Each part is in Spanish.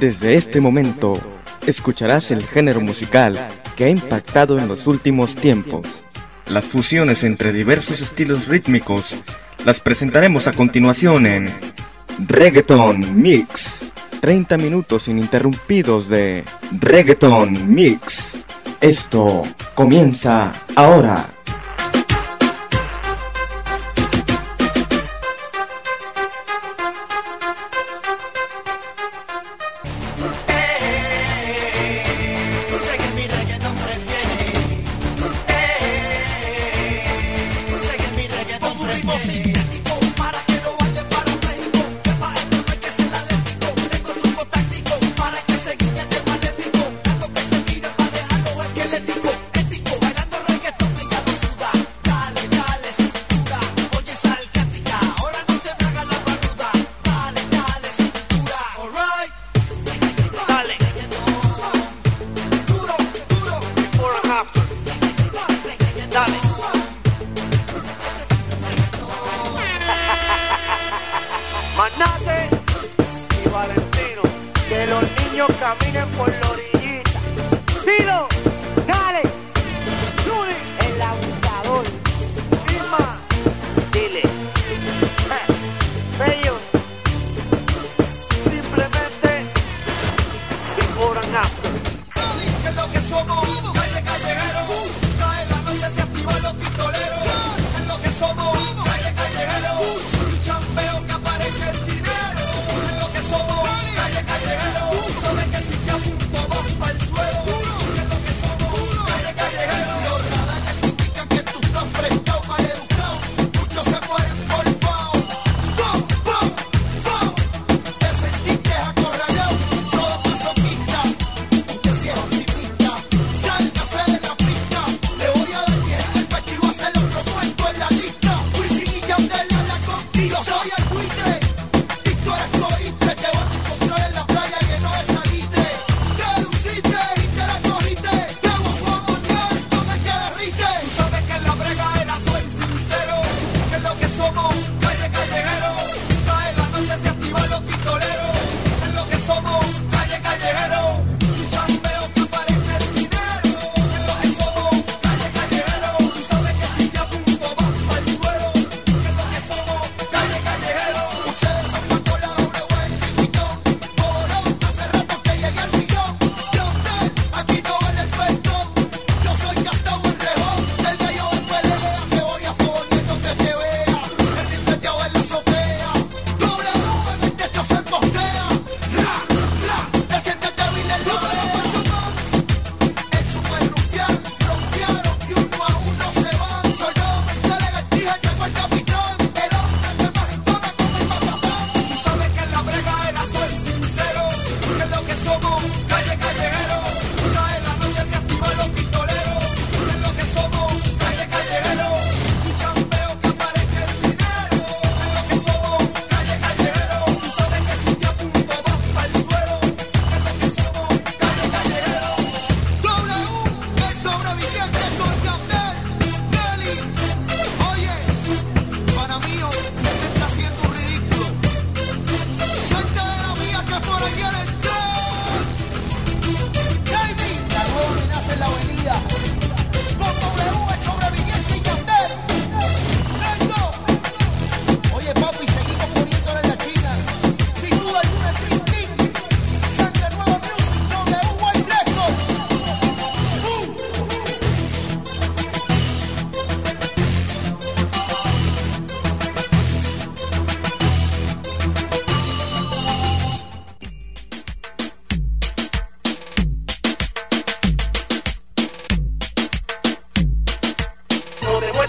Desde este momento, escucharás el género musical que ha impactado en los últimos tiempos. Las fusiones entre diversos estilos rítmicos las presentaremos a continuación en Reggaeton Mix. 30 minutos ininterrumpidos de Reggaeton Mix. Esto comienza ahora.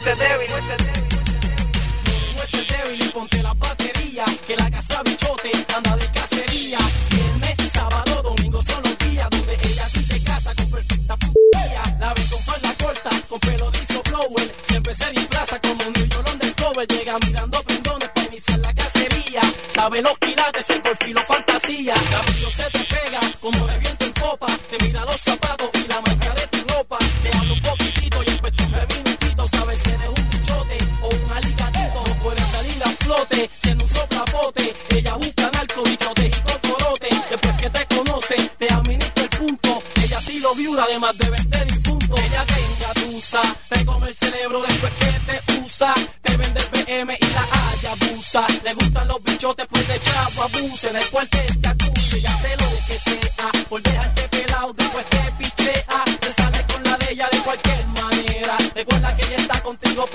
fuiste débil. Fuiste débil ponte la batería, que la casa bichote anda de cacería. Viernes, sábado, domingo son los días donde ella sí se casa con perfecta putería. La ven con falda corta, con pelo de blower, siempre se disfraza como un New York undercover. Llega mirando pendones para iniciar la cacería. Sabe los quilates, el perfil fantasía. La se te pega como de contigo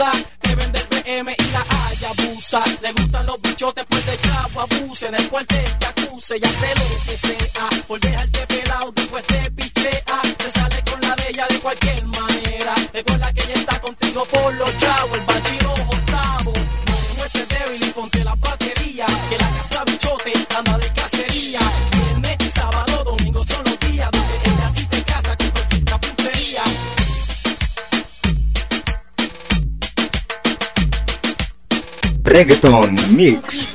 usa. Deben del PM y la Ayabusa. Le gustan los bichotes, pues de chavo abuse. En el cuartel te acuse y hace lo que sea por dejarte Reggaeton Mix.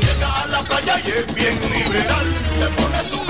Llega a la playa y es bien liberal. Se pone su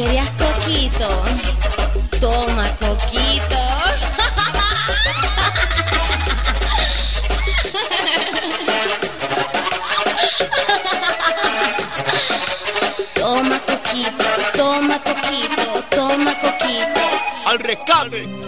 ¿Querías coquito? Toma, coquito. Toma, coquito. Toma, coquito. Toma, coquito. Al rescate.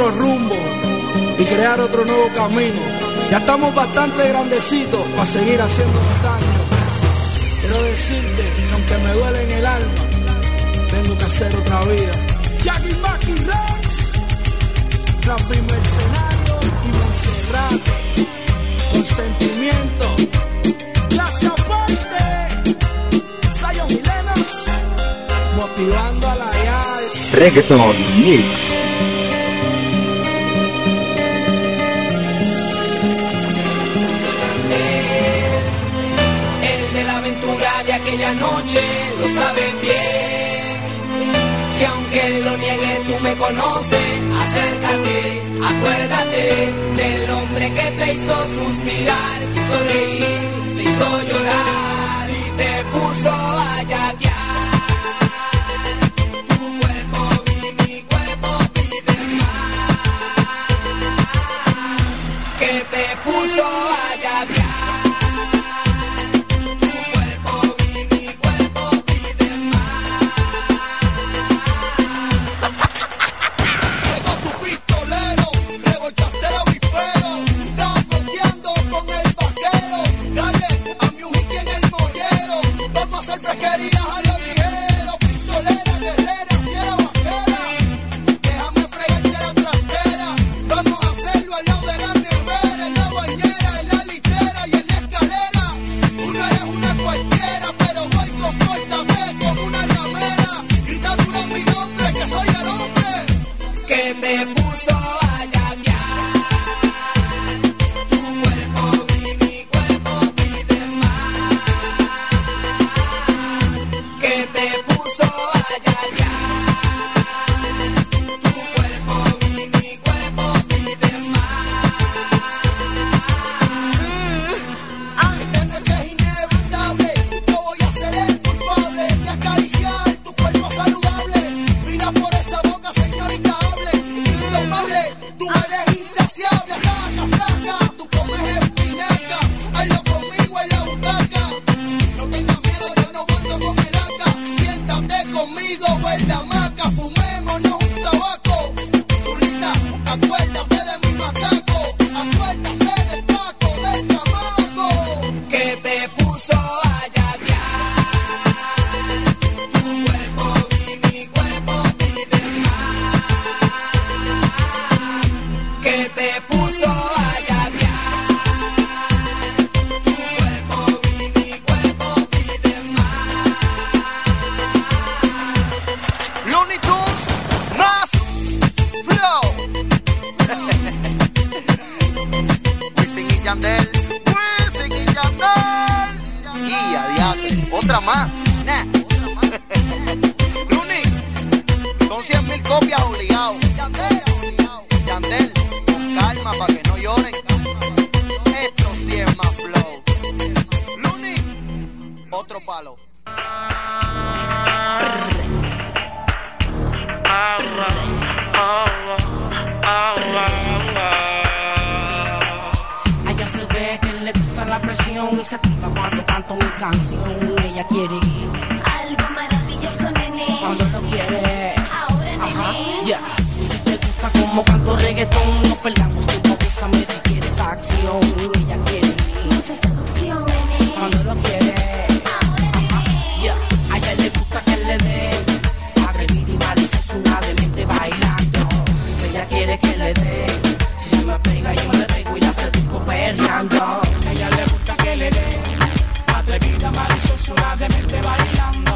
otro rumbo y crear otro nuevo camino. Ya estamos bastante grandecitos para seguir haciendo daño. Quiero decirte, aunque me duele en el alma, tengo que hacer otra vida. Jackie Maki Rex, Rafi Mercenario y Monserrat, con sentimiento, clase aparte, Sayon Milenas, motivando a la YAE. Reggaeton Mix. noche lo saben bien. Que aunque lo niegue tú me conoces, acércate, acuérdate del hombre que te hizo suspirar, te hizo reír, te hizo llorar y te puso a yatear. puso a para que no lloren. Esto sí es más flow. Luni, otro palo. Allá se ve que le gusta la presión y se activa cuando canto mi canción. Ella quiere algo maravilloso, nene. Cuando lo quiere, ahora, nene. Ajá, yeah. Y si te gusta como canto reggaetón, no perdamos tiempo Bésame si quieres acción, ella quiere mucha seducción. Cuando ah, lo quiere, Ahora a ella le gusta que le den. Atrevida y malicia es una demente bailando. Si ella quiere que le den, si se me pega yo me pego y la seduzco perreando. A ella le gusta que le den. Atrevida, malicia es una demente bailando.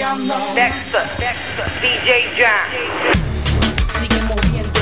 Dexter, Dexter, DJ John. Sigue moviendo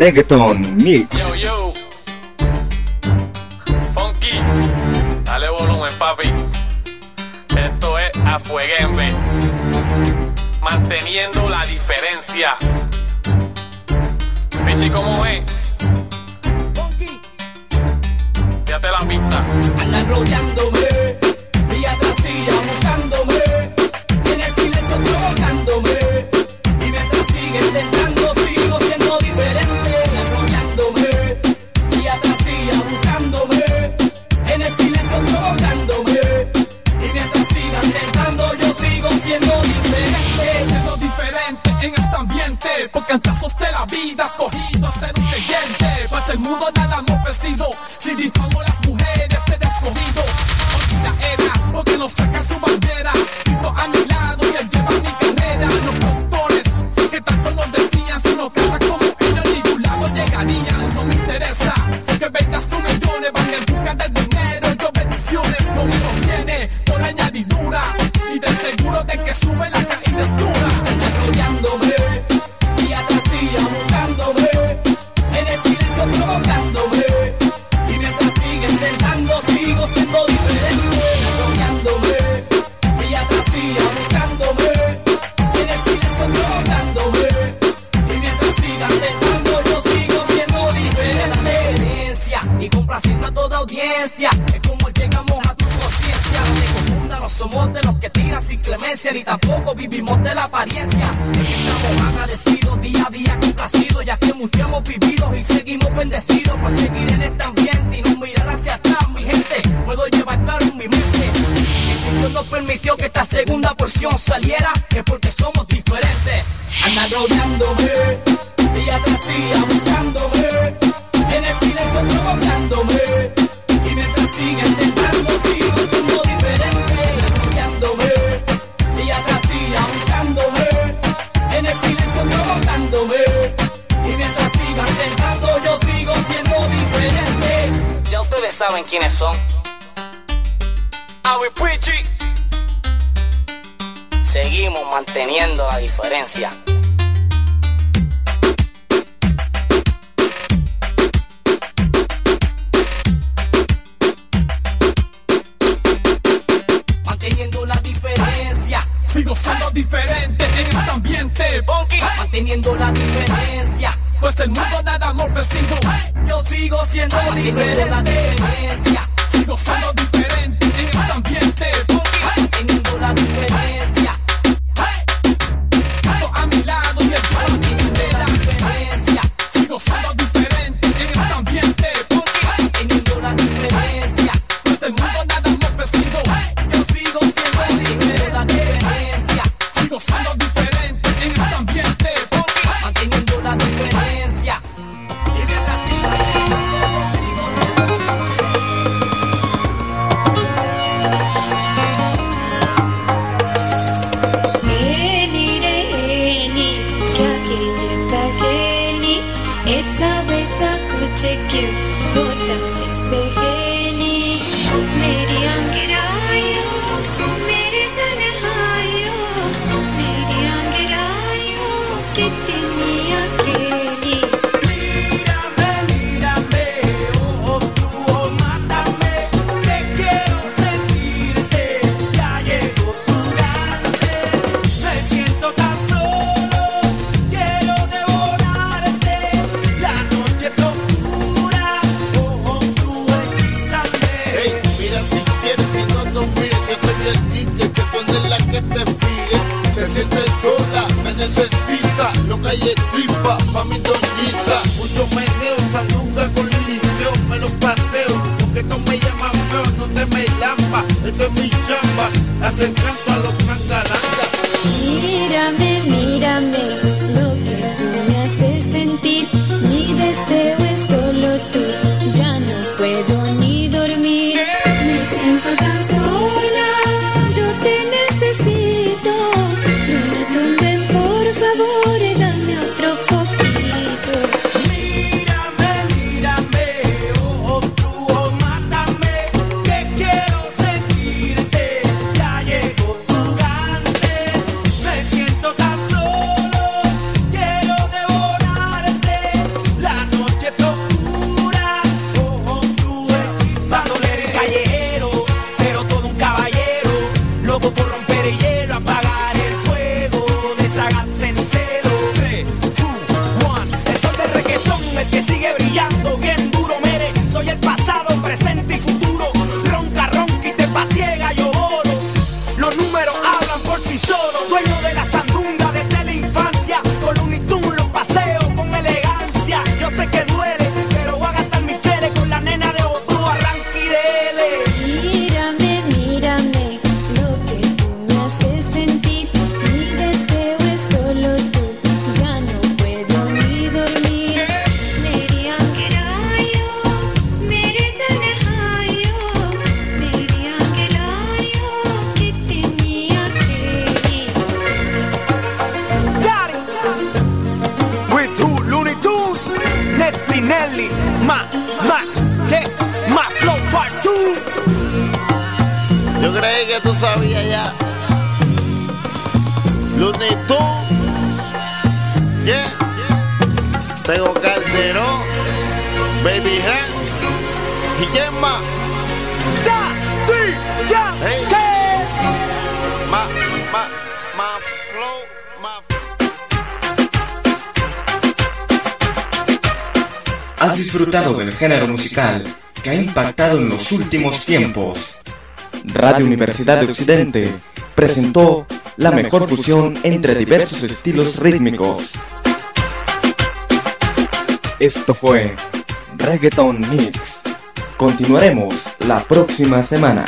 Reggaeton Mix. Yo, yo. Funky. Dale volumen, papi. Esto es Afueguembe. Manteniendo la diferencia. Pichi, ¿cómo es? Fíjate la pista. Andan rollándome. Si difamo las mujeres, te descogido. Hoy la era, porque nos saca su bandera. Tito a mi lado y allá. apariencia. Estamos agradecidos día a día complacidos, ya que muchos hemos vivido y seguimos bendecidos. Por seguir en este ambiente y no mirar hacia atrás, mi gente, puedo llevar claro en mi mente. y si Dios nos permitió que esta segunda porción saliera, es porque somos diferentes. Andan rodeándome, día tras día buscándome, en el silencio provocándome, y mientras siguen saben quiénes son. Seguimos manteniendo la diferencia. Manteniendo la diferencia. Sigo siendo diferente en este ambiente. Funky. Manteniendo la diferencia. Pues el mundo nada más recibo sigo siendo diferente. Sigo siendo diferente. bailamba, esto es mi chamba, hacen canto a los cangalangas. Mírame, mírame. sigue brillando. tú sabías ya. Lunes tú, yeah. Tego Calderón, Baby Hand, y quién más. Da, di, ya, hey. Ma, ma, ma, flow, ma. Has disfrutado del género musical que ha impactado en los últimos tiempos Radio Universidad de Occidente presentó la mejor fusión entre diversos estilos rítmicos. Esto fue Reggaeton Mix. Continuaremos la próxima semana.